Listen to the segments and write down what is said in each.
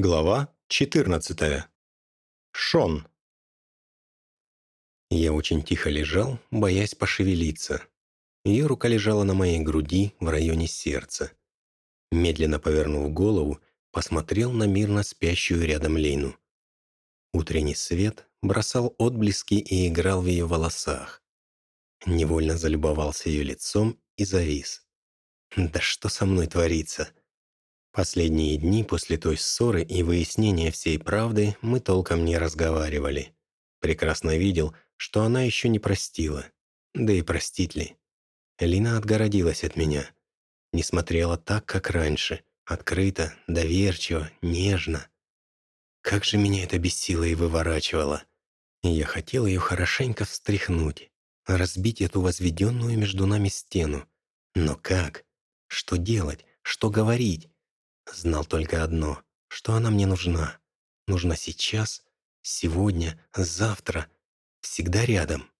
Глава 14. Шон. Я очень тихо лежал, боясь пошевелиться. Ее рука лежала на моей груди в районе сердца. Медленно повернув голову, посмотрел на мирно спящую рядом Лейну. Утренний свет бросал отблески и играл в ее волосах. Невольно залюбовался ее лицом и завис. «Да что со мной творится?» Последние дни после той ссоры и выяснения всей правды мы толком не разговаривали. Прекрасно видел, что она еще не простила. Да и простить ли? Лина отгородилась от меня. Не смотрела так, как раньше. Открыто, доверчиво, нежно. Как же меня это бесило и выворачивало. я хотел ее хорошенько встряхнуть, разбить эту возведенную между нами стену. Но как? Что делать? Что говорить? Знал только одно, что она мне нужна. Нужна сейчас, сегодня, завтра, всегда рядом.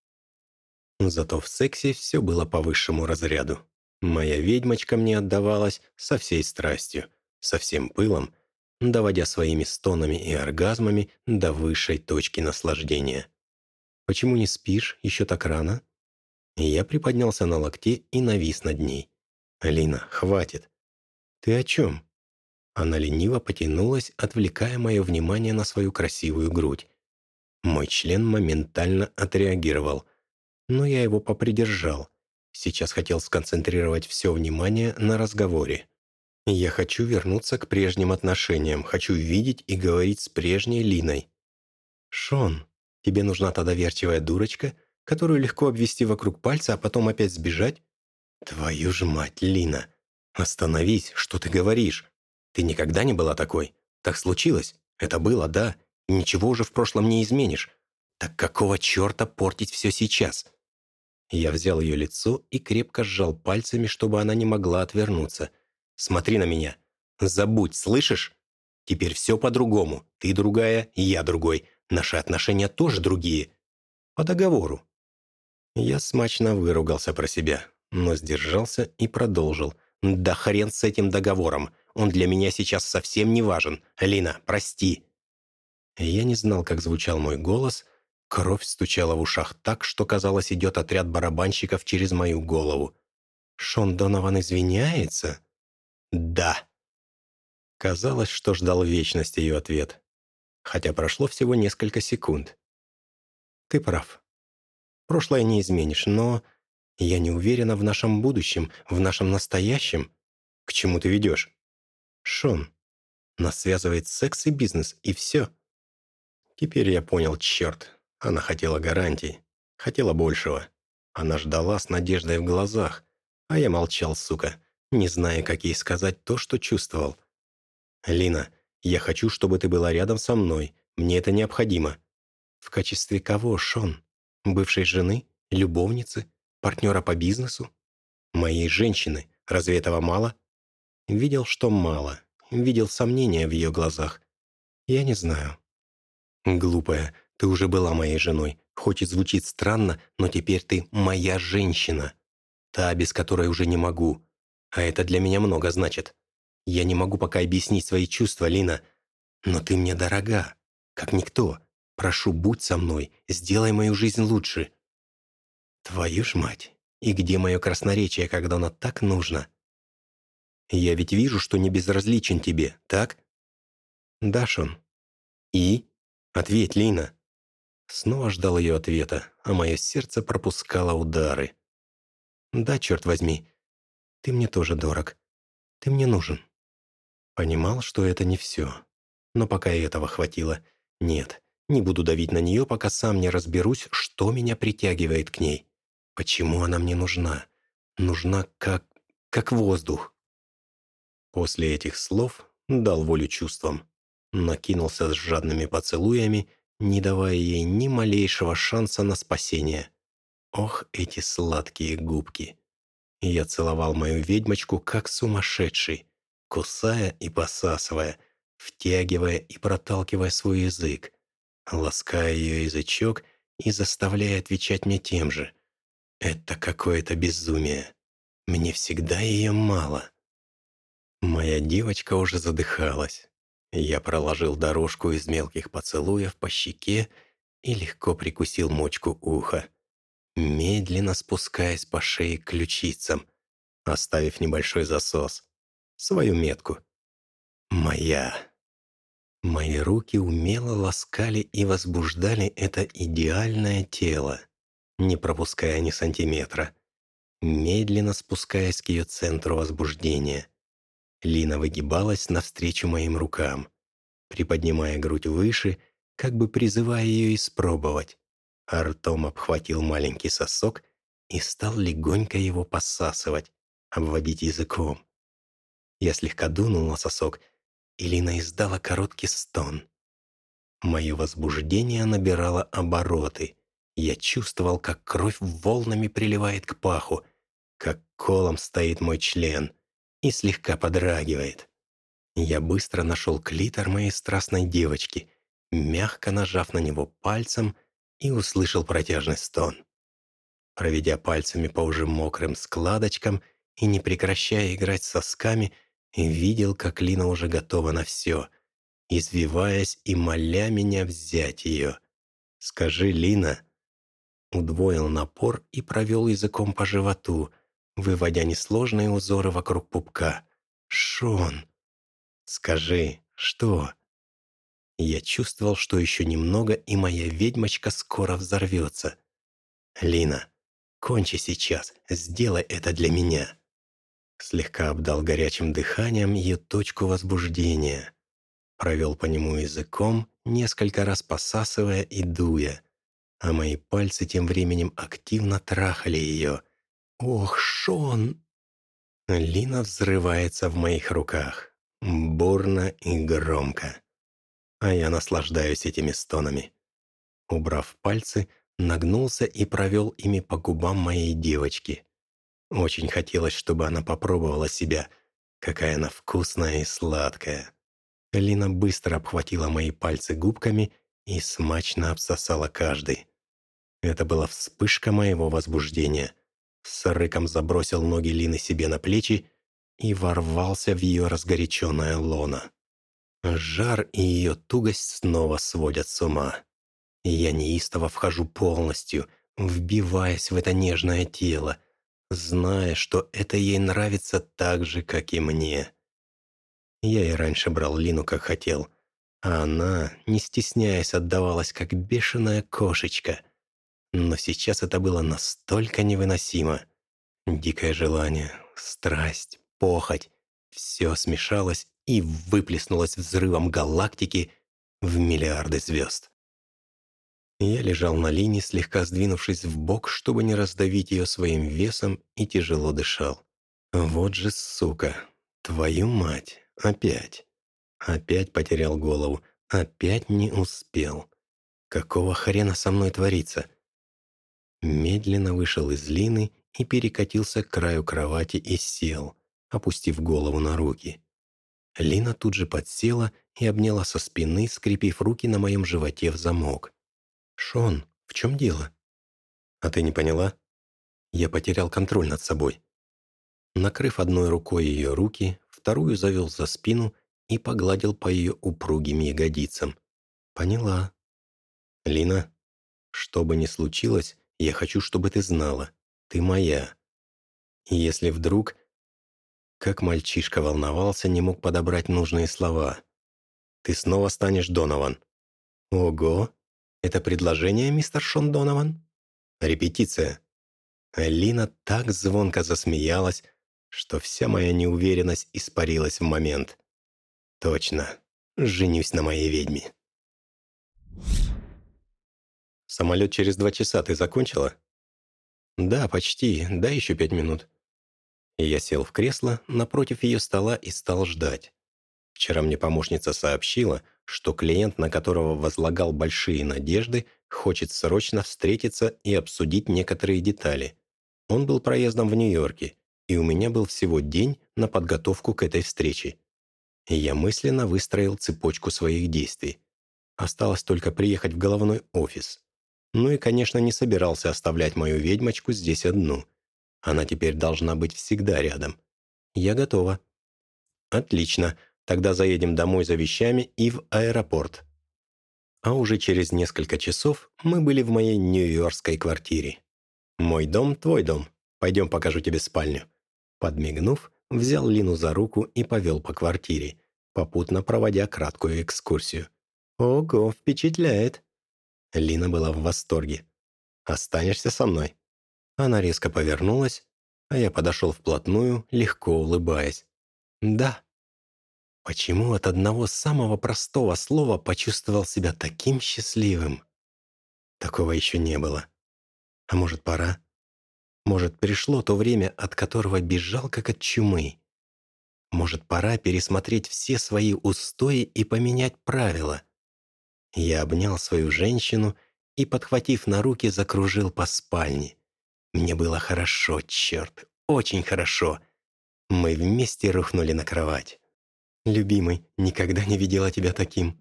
Зато в сексе все было по высшему разряду. Моя ведьмочка мне отдавалась со всей страстью, со всем пылом, доводя своими стонами и оргазмами до высшей точки наслаждения. «Почему не спишь еще так рано?» Я приподнялся на локте и навис над ней. «Алина, хватит!» «Ты о чем?» Она лениво потянулась, отвлекая мое внимание на свою красивую грудь. Мой член моментально отреагировал, но я его попридержал. Сейчас хотел сконцентрировать все внимание на разговоре. Я хочу вернуться к прежним отношениям, хочу видеть и говорить с прежней Линой. «Шон, тебе нужна та доверчивая дурочка, которую легко обвести вокруг пальца, а потом опять сбежать?» «Твою ж мать, Лина! Остановись, что ты говоришь? Ты никогда не была такой? Так случилось? Это было, да. И ничего уже в прошлом не изменишь. Так какого черта портить все сейчас?» Я взял ее лицо и крепко сжал пальцами, чтобы она не могла отвернуться. «Смотри на меня. Забудь, слышишь? Теперь все по-другому. Ты другая, я другой. Наши отношения тоже другие. По договору». Я смачно выругался про себя, но сдержался и продолжил. «Да хрен с этим договором. Он для меня сейчас совсем не важен. Лина, прости». Я не знал, как звучал мой голос. Кровь стучала в ушах так, что, казалось, идет отряд барабанщиков через мою голову. «Шон Донован извиняется?» «Да». Казалось, что ждал вечности ее ответ. Хотя прошло всего несколько секунд. «Ты прав. Прошлое не изменишь, но я не уверена в нашем будущем, в нашем настоящем. К чему ты ведешь?» Шон. Нас связывает секс и бизнес, и все. Теперь я понял, черт. Она хотела гарантий. Хотела большего. Она ждала с надеждой в глазах. А я молчал, сука, не зная, как ей сказать то, что чувствовал. «Лина, я хочу, чтобы ты была рядом со мной. Мне это необходимо». «В качестве кого, Шон? Бывшей жены? Любовницы? Партнера по бизнесу? Моей женщины. Разве этого мало?» Видел, что мало. Видел сомнения в ее глазах. Я не знаю. Глупая, ты уже была моей женой. Хоть и звучит странно, но теперь ты моя женщина. Та, без которой уже не могу. А это для меня много значит. Я не могу пока объяснить свои чувства, Лина. Но ты мне дорога, как никто. Прошу, будь со мной, сделай мою жизнь лучше. Твою ж мать, и где мое красноречие, когда оно так нужно? Я ведь вижу, что не безразличен тебе, так?» «Да, Шон». «И?» «Ответь, Лина». Снова ждал ее ответа, а мое сердце пропускало удары. «Да, черт возьми, ты мне тоже дорог. Ты мне нужен». Понимал, что это не все. Но пока и этого хватило. Нет, не буду давить на нее, пока сам не разберусь, что меня притягивает к ней. Почему она мне нужна? Нужна как... как воздух. После этих слов дал волю чувствам. Накинулся с жадными поцелуями, не давая ей ни малейшего шанса на спасение. Ох, эти сладкие губки! Я целовал мою ведьмочку как сумасшедший, кусая и посасывая, втягивая и проталкивая свой язык, лаская ее язычок и заставляя отвечать мне тем же. Это какое-то безумие. Мне всегда ее мало. Моя девочка уже задыхалась. Я проложил дорожку из мелких поцелуев по щеке и легко прикусил мочку уха, медленно спускаясь по шее к ключицам, оставив небольшой засос, свою метку. Моя. Мои руки умело ласкали и возбуждали это идеальное тело, не пропуская ни сантиметра, медленно спускаясь к ее центру возбуждения. Лина выгибалась навстречу моим рукам, приподнимая грудь выше, как бы призывая ее испробовать. А ртом обхватил маленький сосок и стал легонько его посасывать, обводить языком. Я слегка дунул на сосок, и Лина издала короткий стон. Мое возбуждение набирало обороты. Я чувствовал, как кровь волнами приливает к паху, как колом стоит мой член и слегка подрагивает. Я быстро нашел клитор моей страстной девочки, мягко нажав на него пальцем и услышал протяжный стон. Проведя пальцами по уже мокрым складочкам и не прекращая играть сосками, видел, как Лина уже готова на все, извиваясь и моля меня взять ее. «Скажи, Лина...» Удвоил напор и провел языком по животу, выводя несложные узоры вокруг пупка. «Шон, скажи, что?» Я чувствовал, что еще немного, и моя ведьмочка скоро взорвется. «Лина, кончи сейчас, сделай это для меня!» Слегка обдал горячим дыханием ее точку возбуждения. Провел по нему языком, несколько раз посасывая и дуя, а мои пальцы тем временем активно трахали ее. «Ох, Шон!» Лина взрывается в моих руках, бурно и громко. А я наслаждаюсь этими стонами. Убрав пальцы, нагнулся и провел ими по губам моей девочки. Очень хотелось, чтобы она попробовала себя, какая она вкусная и сладкая. Лина быстро обхватила мои пальцы губками и смачно обсосала каждый. Это была вспышка моего возбуждения. С рыком забросил ноги Лины себе на плечи и ворвался в ее разгоряченное лоно. Жар и ее тугость снова сводят с ума. я неистово вхожу полностью, вбиваясь в это нежное тело, зная, что это ей нравится так же, как и мне. Я и раньше брал Лину, как хотел, а она, не стесняясь, отдавалась, как бешеная кошечка. Но сейчас это было настолько невыносимо. Дикое желание, страсть, похоть — все смешалось и выплеснулось взрывом галактики в миллиарды звезд. Я лежал на линии, слегка сдвинувшись в бок, чтобы не раздавить ее своим весом, и тяжело дышал. «Вот же сука! Твою мать! Опять!» Опять потерял голову, опять не успел. Какого хрена со мной творится? Медленно вышел из лины и перекатился к краю кровати и сел, опустив голову на руки. Лина тут же подсела и обняла со спины, скрепив руки на моем животе в замок. «Шон, в чем дело?» «А ты не поняла?» Я потерял контроль над собой. Накрыв одной рукой ее руки, вторую завел за спину и погладил по ее упругим ягодицам. «Поняла». «Лина, что бы ни случилось, я хочу, чтобы ты знала. Ты моя. И если вдруг...» Как мальчишка волновался, не мог подобрать нужные слова. «Ты снова станешь Донован». «Ого! Это предложение, мистер Шон Донован?» «Репетиция». Лина так звонко засмеялась, что вся моя неуверенность испарилась в момент. «Точно. Женюсь на моей ведьме». «Самолет через два часа ты закончила?» «Да, почти. Да, еще пять минут». Я сел в кресло напротив ее стола и стал ждать. Вчера мне помощница сообщила, что клиент, на которого возлагал большие надежды, хочет срочно встретиться и обсудить некоторые детали. Он был проездом в Нью-Йорке, и у меня был всего день на подготовку к этой встрече. я мысленно выстроил цепочку своих действий. Осталось только приехать в головной офис. Ну и, конечно, не собирался оставлять мою ведьмочку здесь одну. Она теперь должна быть всегда рядом. Я готова. Отлично. Тогда заедем домой за вещами и в аэропорт. А уже через несколько часов мы были в моей нью-йоркской квартире. «Мой дом, твой дом. Пойдем покажу тебе спальню». Подмигнув, взял Лину за руку и повел по квартире, попутно проводя краткую экскурсию. «Ого, впечатляет!» Лина была в восторге. «Останешься со мной?» Она резко повернулась, а я подошел вплотную, легко улыбаясь. «Да». Почему от одного самого простого слова почувствовал себя таким счастливым? Такого еще не было. А может, пора? Может, пришло то время, от которого бежал, как от чумы? Может, пора пересмотреть все свои устои и поменять правила? Я обнял свою женщину и, подхватив на руки, закружил по спальне. Мне было хорошо, черт, очень хорошо. Мы вместе рухнули на кровать. «Любимый, никогда не видела тебя таким».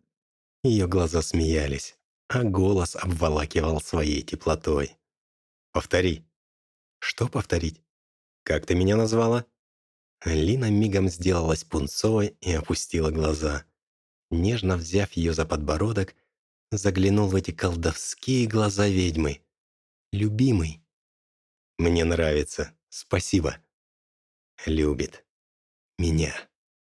Ее глаза смеялись, а голос обволакивал своей теплотой. «Повтори». «Что повторить? Как ты меня назвала?» Лина мигом сделалась пунцовой и опустила глаза. Нежно взяв ее за подбородок, заглянул в эти колдовские глаза ведьмы. «Любимый». «Мне нравится. Спасибо». «Любит. Меня».